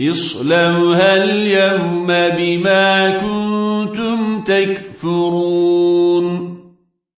اصلوها اليوم بما كنتم تكفرون.